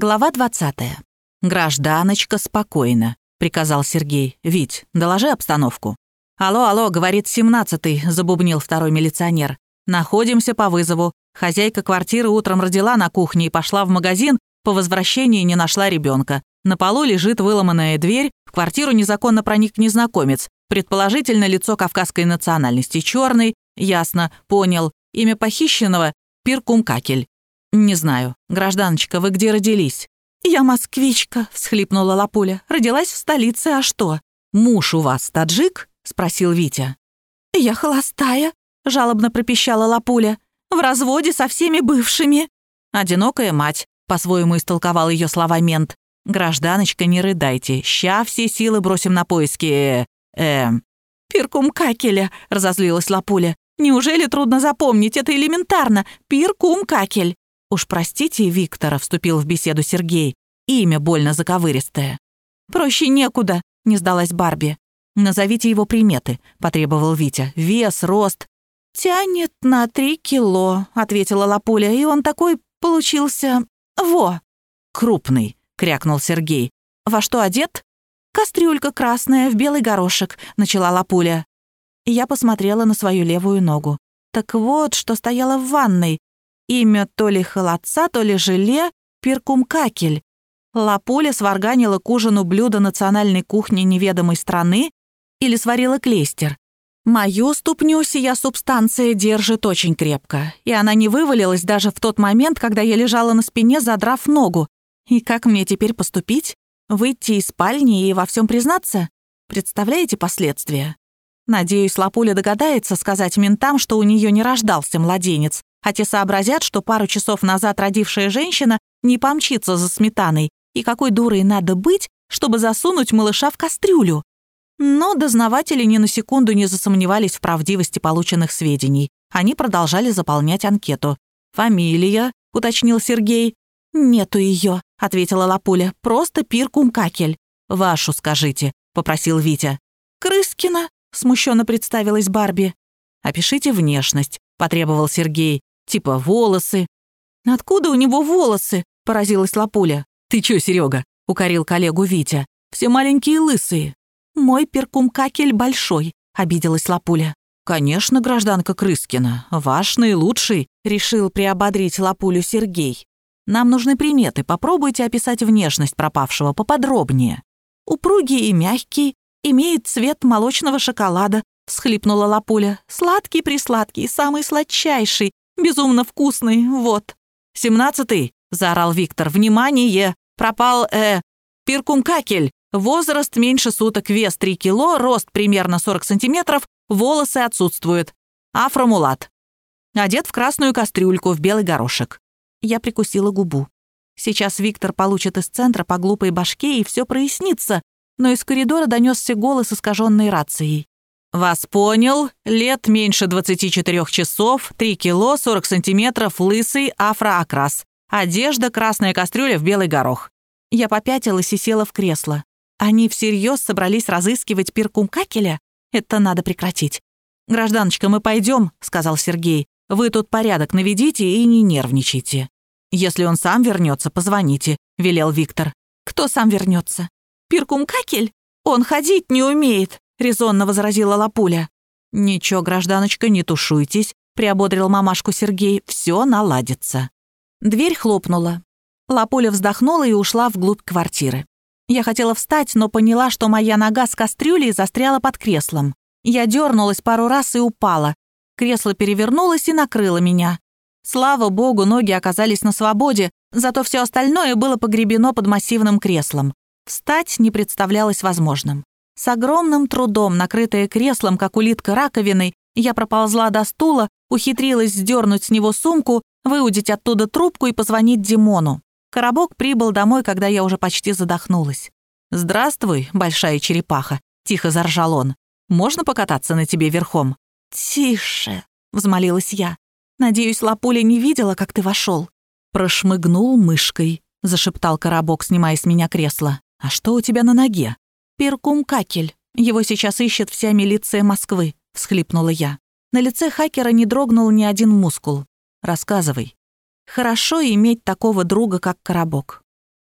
Глава 20. «Гражданочка, спокойно», — приказал Сергей. «Вить, доложи обстановку». «Алло, алло», — говорит семнадцатый, забубнил второй милиционер. «Находимся по вызову. Хозяйка квартиры утром родила на кухне и пошла в магазин, по возвращении не нашла ребенка. На полу лежит выломанная дверь, в квартиру незаконно проник незнакомец, предположительно лицо кавказской национальности, черный, ясно, понял. Имя похищенного — Пиркум Какель. «Не знаю. Гражданочка, вы где родились?» «Я москвичка», — всхлипнула Лапуля. «Родилась в столице, а что?» «Муж у вас таджик?» — спросил Витя. «Я холостая», — жалобно пропищала Лапуля. «В разводе со всеми бывшими». «Одинокая мать», — по-своему истолковал ее слова мент. «Гражданочка, не рыдайте. Ща все силы бросим на поиски... э... э...» «Пиркум какеля», — разозлилась Лапуля. «Неужели трудно запомнить? Это элементарно. Пиркум какель». «Уж простите, Виктора», — вступил в беседу Сергей. «Имя больно заковыристое». «Проще некуда», — не сдалась Барби. «Назовите его приметы», — потребовал Витя. «Вес, рост». «Тянет на три кило», — ответила Лапуля, «и он такой получился... во!» «Крупный», — крякнул Сергей. «Во что одет?» «Кастрюлька красная в белый горошек», — начала Лапуля. Я посмотрела на свою левую ногу. Так вот, что стояло в ванной. Имя то ли холодца, то ли желе — Пиркумкакель. Лапуля сварганила к ужину блюдо национальной кухни неведомой страны или сварила клейстер. Мою ступню сия субстанция держит очень крепко, и она не вывалилась даже в тот момент, когда я лежала на спине, задрав ногу. И как мне теперь поступить? Выйти из спальни и во всем признаться? Представляете последствия? Надеюсь, Лапуля догадается сказать ментам, что у нее не рождался младенец, а те сообразят, что пару часов назад родившая женщина не помчится за сметаной, и какой дурой надо быть, чтобы засунуть малыша в кастрюлю. Но дознаватели ни на секунду не засомневались в правдивости полученных сведений. Они продолжали заполнять анкету. «Фамилия?» — уточнил Сергей. «Нету ее», — ответила Лапуля. «Просто Пиркум Какель». «Вашу скажите», — попросил Витя. «Крыскина», — смущенно представилась Барби. «Опишите внешность», — потребовал Сергей. Типа волосы. «Откуда у него волосы?» — поразилась Лапуля. «Ты чё, Серега? укорил коллегу Витя. «Все маленькие лысые». «Мой перкумкакель большой», — обиделась Лапуля. «Конечно, гражданка Крыскина, ваш наилучший», — решил приободрить Лапулю Сергей. «Нам нужны приметы, попробуйте описать внешность пропавшего поподробнее». «Упругий и мягкий, имеет цвет молочного шоколада», — всхлипнула Лапуля. «Сладкий-присладкий, самый сладчайший, Безумно вкусный, вот». «Семнадцатый!» — заорал Виктор. «Внимание! Пропал, э, пиркумкакель. Возраст меньше суток, вес 3 кило, рост примерно 40 сантиметров, волосы отсутствуют. Афромулат. Одет в красную кастрюльку, в белый горошек». Я прикусила губу. Сейчас Виктор получит из центра по глупой башке, и все прояснится. Но из коридора донесся голос, искаженной рацией. «Вас понял. Лет меньше 24 часов, 3 кило, 40 сантиметров, лысый, афроокрас. Одежда, красная кастрюля в белый горох». Я попятилась и села в кресло. Они всерьез собрались разыскивать пиркум Какеля? Это надо прекратить. «Гражданочка, мы пойдем», — сказал Сергей. «Вы тут порядок наведите и не нервничайте». «Если он сам вернется, позвоните», — велел Виктор. «Кто сам вернется? Пиркум Какель? Он ходить не умеет», — резонно возразила Лапуля. «Ничего, гражданочка, не тушуйтесь», — приободрил мамашку Сергей. «Все наладится». Дверь хлопнула. Лапуля вздохнула и ушла вглубь квартиры. Я хотела встать, но поняла, что моя нога с кастрюлей застряла под креслом. Я дернулась пару раз и упала. Кресло перевернулось и накрыло меня. Слава богу, ноги оказались на свободе, зато все остальное было погребено под массивным креслом. Встать не представлялось возможным. С огромным трудом, накрытая креслом, как улитка раковиной, я проползла до стула, ухитрилась сдернуть с него сумку, выудить оттуда трубку и позвонить Димону. Коробок прибыл домой, когда я уже почти задохнулась. «Здравствуй, большая черепаха», — тихо заржал он. «Можно покататься на тебе верхом?» «Тише», — взмолилась я. «Надеюсь, Лапуля не видела, как ты вошел. «Прошмыгнул мышкой», — зашептал коробок, снимая с меня кресло. «А что у тебя на ноге?» «Перкум Какель. Его сейчас ищет вся милиция Москвы», — всхлипнула я. На лице хакера не дрогнул ни один мускул. «Рассказывай». «Хорошо иметь такого друга, как Коробок.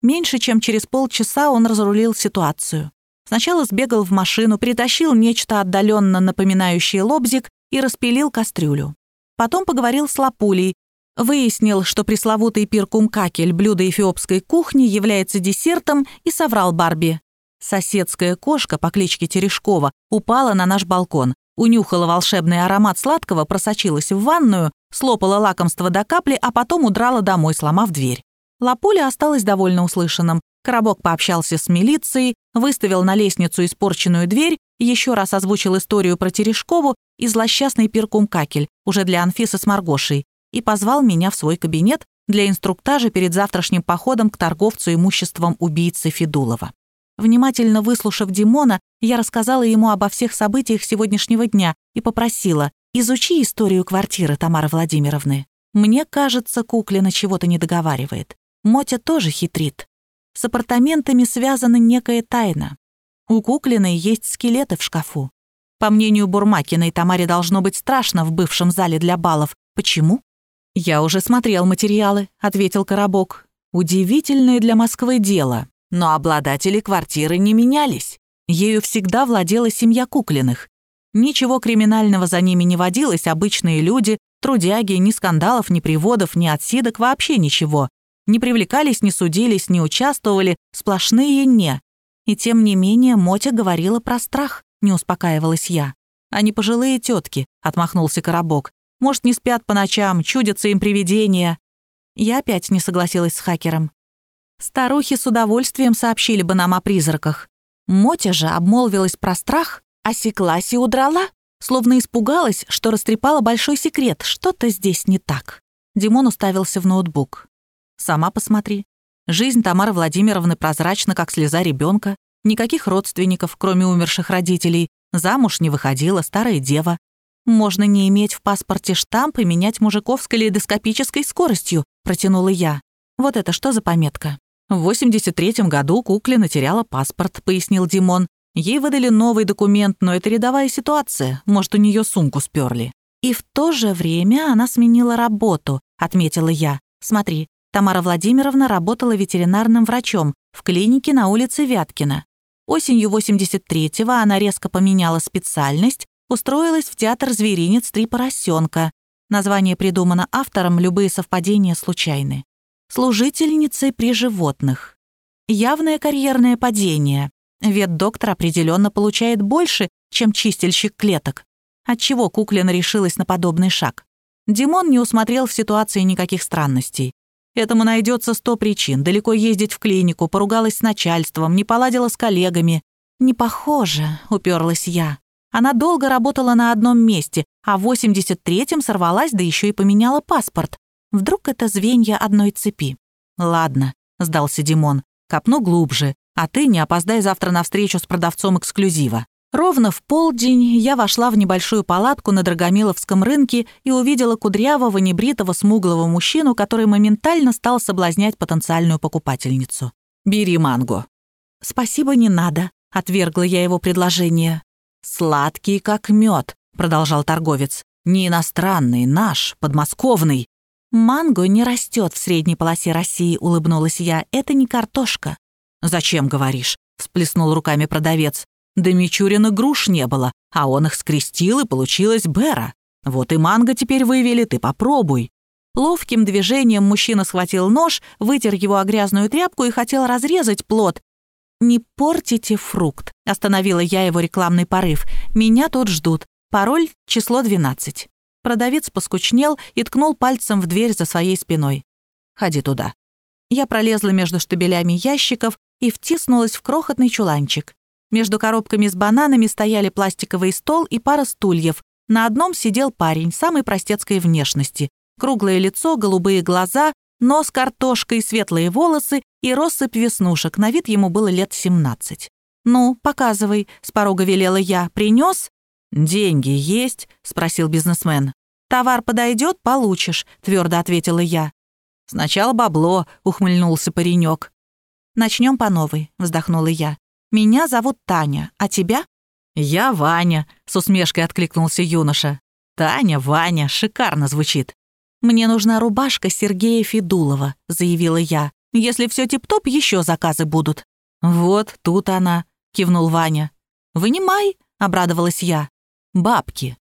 Меньше чем через полчаса он разрулил ситуацию. Сначала сбегал в машину, притащил нечто отдаленно напоминающее лобзик и распилил кастрюлю. Потом поговорил с Лапулей, выяснил, что пресловутый пиркум-какель, блюдо эфиопской кухни, является десертом, и соврал Барби. Соседская кошка по кличке Терешкова упала на наш балкон, унюхала волшебный аромат сладкого, просочилась в ванную, слопала лакомство до капли, а потом удрала домой, сломав дверь. Лапуля осталась довольно услышанным. Коробок пообщался с милицией, выставил на лестницу испорченную дверь, еще раз озвучил историю про Терешкову и злосчастный пиркум-какель, уже для Анфисы с Маргошей, и позвал меня в свой кабинет для инструктажа перед завтрашним походом к торговцу имуществом убийцы Федулова. Внимательно выслушав Димона, я рассказала ему обо всех событиях сегодняшнего дня и попросила «Изучи историю квартиры Тамары Владимировны. Мне кажется, Куклина чего-то не договаривает. Мотя тоже хитрит. С апартаментами связана некая тайна. У Куклиной есть скелеты в шкафу. По мнению Бурмакиной, Тамаре должно быть страшно в бывшем зале для балов. Почему? «Я уже смотрел материалы», — ответил Коробок. «Удивительное для Москвы дело, но обладатели квартиры не менялись. Ею всегда владела семья Куклиных. Ничего криминального за ними не водилось, обычные люди, трудяги, ни скандалов, ни приводов, ни отсидок, вообще ничего. Не привлекались, не судились, не участвовали, сплошные «не». И тем не менее Мотя говорила про страх, не успокаивалась я. «Они пожилые тетки», — отмахнулся Коробок. «Может, не спят по ночам, чудятся им привидения». Я опять не согласилась с хакером. Старухи с удовольствием сообщили бы нам о призраках. Мотя же обмолвилась про страх, осеклась и удрала, словно испугалась, что растрепала большой секрет, что-то здесь не так. Димон уставился в ноутбук. Сама посмотри. Жизнь Тамары Владимировны прозрачна, как слеза ребенка. Никаких родственников, кроме умерших родителей. Замуж не выходила, старая дева. Можно не иметь в паспорте штамп и менять мужиков с калейдоскопической скоростью, протянула я. Вот это что за пометка? В 83-м году Куклина теряла паспорт, пояснил Димон. Ей выдали новый документ, но это рядовая ситуация. Может, у нее сумку сперли. И в то же время она сменила работу, отметила я. Смотри, Тамара Владимировна работала ветеринарным врачом в клинике на улице Вяткина. Осенью 83-го она резко поменяла специальность, устроилась в театр «Зверинец. Три поросенка». Название придумано автором, любые совпадения случайны. Служительницей при животных. Явное карьерное падение. Ветдоктор определенно получает больше, чем чистильщик клеток. Отчего Куклина решилась на подобный шаг? Димон не усмотрел в ситуации никаких странностей. Этому найдется сто причин. Далеко ездить в клинику, поругалась с начальством, не поладила с коллегами. «Не похоже», — уперлась я. Она долго работала на одном месте, а в 83-м сорвалась, да еще и поменяла паспорт. Вдруг это звенья одной цепи. «Ладно», — сдался Димон, — «копну глубже, а ты не опоздай завтра на встречу с продавцом эксклюзива». Ровно в полдень я вошла в небольшую палатку на Драгомиловском рынке и увидела кудрявого, небритого, смуглого мужчину, который моментально стал соблазнять потенциальную покупательницу. «Бери манго». «Спасибо, не надо», — отвергла я его предложение. «Сладкий, как мед», — продолжал торговец. «Не иностранный, наш, подмосковный». «Манго не растет в средней полосе России», — улыбнулась я. «Это не картошка». «Зачем говоришь?» — всплеснул руками продавец. Да Мичурина груш не было, а он их скрестил, и получилась Бера. Вот и манго теперь вывели, ты попробуй». Ловким движением мужчина схватил нож, вытер его о грязную тряпку и хотел разрезать плод. «Не портите фрукт», — остановила я его рекламный порыв. «Меня тут ждут. Пароль — число 12». Продавец поскучнел и ткнул пальцем в дверь за своей спиной. «Ходи туда». Я пролезла между штабелями ящиков и втиснулась в крохотный чуланчик. Между коробками с бананами стояли пластиковый стол и пара стульев. На одном сидел парень самой простецкой внешности. Круглое лицо, голубые глаза, нос картошкой, светлые волосы и россыпь веснушек. На вид ему было лет 17. «Ну, показывай», — с порога велела я. «Принес?» «Деньги есть?» — спросил бизнесмен. «Товар подойдет, получишь», — твердо ответила я. «Сначала бабло», — ухмыльнулся паренек. «Начнем по новой», — вздохнула я. «Меня зовут Таня, а тебя?» «Я Ваня», — с усмешкой откликнулся юноша. «Таня, Ваня, шикарно звучит». «Мне нужна рубашка Сергея Федулова», — заявила я. Если все тип-топ, еще заказы будут». «Вот, тут она», — кивнул Ваня. «Вынимай», — обрадовалась я. «Бабки».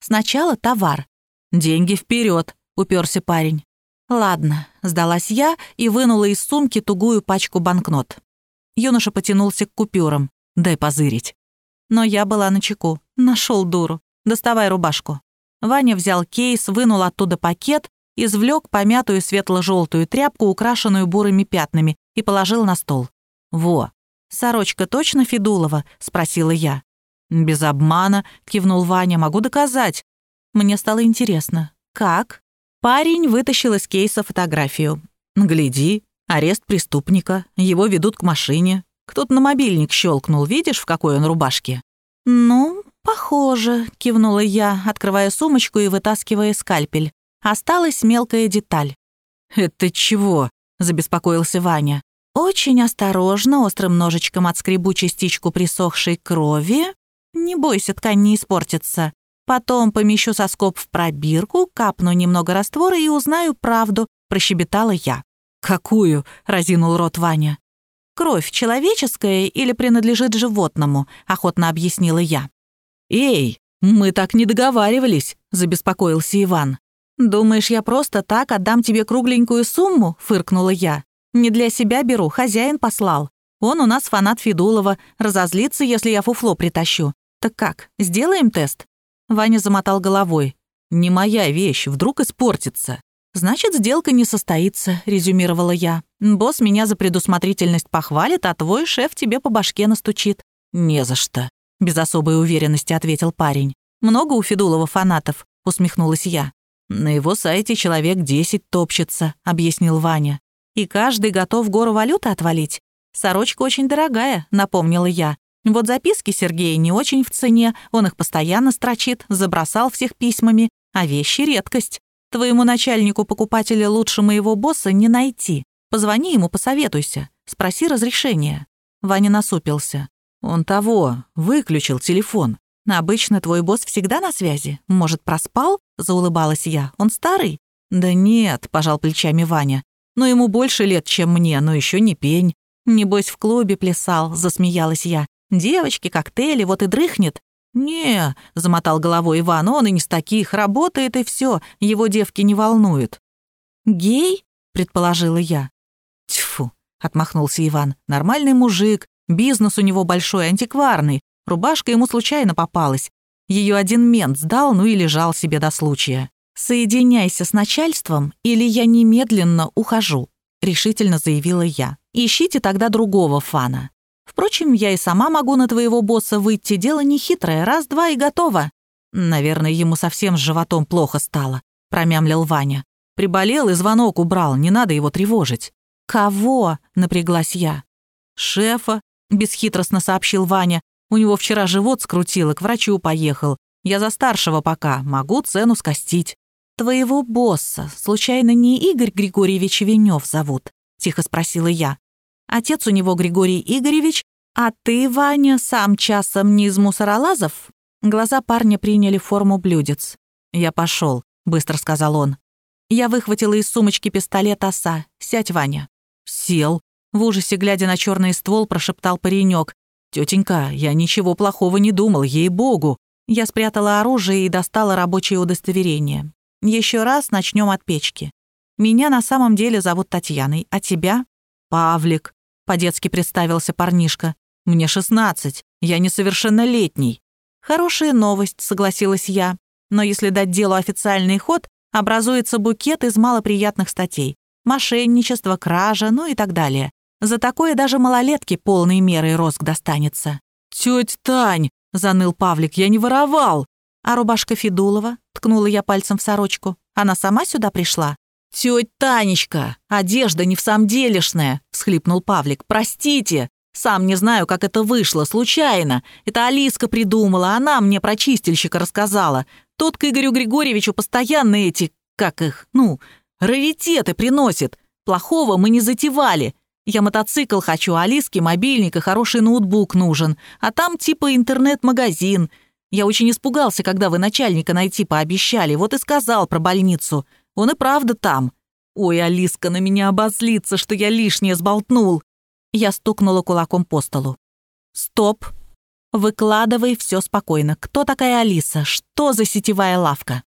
«Сначала товар». «Деньги вперед», — уперся парень. «Ладно», — сдалась я и вынула из сумки тугую пачку банкнот. Юноша потянулся к купюрам. «Дай позырить». Но я была на чеку. Нашел дуру. «Доставай рубашку». Ваня взял кейс, вынул оттуда пакет, извлек помятую светло-желтую тряпку, украшенную бурыми пятнами, и положил на стол. «Во, сорочка точно Федулова?» — спросила я. «Без обмана», — кивнул Ваня, — «могу доказать». Мне стало интересно. «Как?» Парень вытащил из кейса фотографию. «Гляди, арест преступника, его ведут к машине. Кто-то на мобильник щелкнул, видишь, в какой он рубашке?» «Ну, похоже», — кивнула я, открывая сумочку и вытаскивая скальпель. Осталась мелкая деталь. «Это чего?» — забеспокоился Ваня. «Очень осторожно, острым ножичком отскребу частичку присохшей крови. Не бойся, ткань не испортится. Потом помещу соскоб в пробирку, капну немного раствора и узнаю правду», — прощебетала я. «Какую?» — разинул рот Ваня. «Кровь человеческая или принадлежит животному?» — охотно объяснила я. «Эй, мы так не договаривались», — забеспокоился Иван. «Думаешь, я просто так отдам тебе кругленькую сумму?» — фыркнула я. «Не для себя беру, хозяин послал. Он у нас фанат Федулова, разозлится, если я фуфло притащу. Так как, сделаем тест?» Ваня замотал головой. «Не моя вещь, вдруг испортится». «Значит, сделка не состоится», — резюмировала я. «Босс меня за предусмотрительность похвалит, а твой шеф тебе по башке настучит». «Не за что», — без особой уверенности ответил парень. «Много у Федулова фанатов?» — усмехнулась я. «На его сайте человек десять топчется», — объяснил Ваня. «И каждый готов гору валюты отвалить. Сорочка очень дорогая», — напомнила я. Вот записки Сергея не очень в цене, он их постоянно строчит, забросал всех письмами, а вещи — редкость. Твоему начальнику покупателя лучше моего босса не найти. Позвони ему, посоветуйся, спроси разрешения». Ваня насупился. «Он того, выключил телефон. Обычно твой босс всегда на связи. Может, проспал?» — заулыбалась я. «Он старый?» «Да нет», — пожал плечами Ваня. «Но ему больше лет, чем мне, но еще не пень». «Небось, в клубе плясал», — засмеялась я. Девочки, коктейли, вот и дрыхнет». «Не», — замотал головой Иван, — «он и не с таких, работает и все, его девки не волнуют». «Гей?» — предположила я. «Тьфу», — отмахнулся Иван, — «нормальный мужик, бизнес у него большой, антикварный, рубашка ему случайно попалась. Ее один мент сдал, ну и лежал себе до случая». «Соединяйся с начальством, или я немедленно ухожу», — решительно заявила я. «Ищите тогда другого фана». Впрочем, я и сама могу на твоего босса выйти, дело не хитрое, раз-два и готово». «Наверное, ему совсем с животом плохо стало», — промямлил Ваня. «Приболел и звонок убрал, не надо его тревожить». «Кого?» — напряглась я. «Шефа», — бесхитростно сообщил Ваня. «У него вчера живот скрутило, к врачу поехал. Я за старшего пока, могу цену скостить». «Твоего босса, случайно не Игорь Григорьевич Венев зовут?» — тихо спросила я. Отец у него Григорий Игоревич, а ты, Ваня, сам часом не из мусоролазов?» Глаза парня приняли форму блюдец. «Я пошел, быстро сказал он. Я выхватила из сумочки пистолет оса. «Сядь, Ваня». «Сел», — в ужасе глядя на черный ствол, прошептал паренек. «Тетенька, я ничего плохого не думал, ей-богу». Я спрятала оружие и достала рабочее удостоверение. Еще раз начнем от печки. Меня на самом деле зовут Татьяной, а тебя? Павлик по-детски представился парнишка. «Мне шестнадцать, я несовершеннолетний». «Хорошая новость», — согласилась я. «Но если дать делу официальный ход, образуется букет из малоприятных статей. Мошенничество, кража, ну и так далее. За такое даже малолетке полной мерой розг достанется». «Тёть Тань!» — заныл Павлик. «Я не воровал!» «А рубашка Федулова?» — ткнула я пальцем в сорочку. «Она сама сюда пришла?» «Тёть Танечка, одежда не в самом делешная», — всхлипнул Павлик. «Простите, сам не знаю, как это вышло, случайно. Это Алиска придумала, она мне про чистильщика рассказала. Тот к Игорю Григорьевичу постоянно эти, как их, ну, раритеты приносит. Плохого мы не затевали. Я мотоцикл хочу, Алиске мобильник и хороший ноутбук нужен. А там типа интернет-магазин. Я очень испугался, когда вы начальника найти пообещали, вот и сказал про больницу. Он и правда там. Ой, Алиска на меня обозлится, что я лишнее сболтнул. Я стукнула кулаком по столу. Стоп. Выкладывай все спокойно. Кто такая Алиса? Что за сетевая лавка?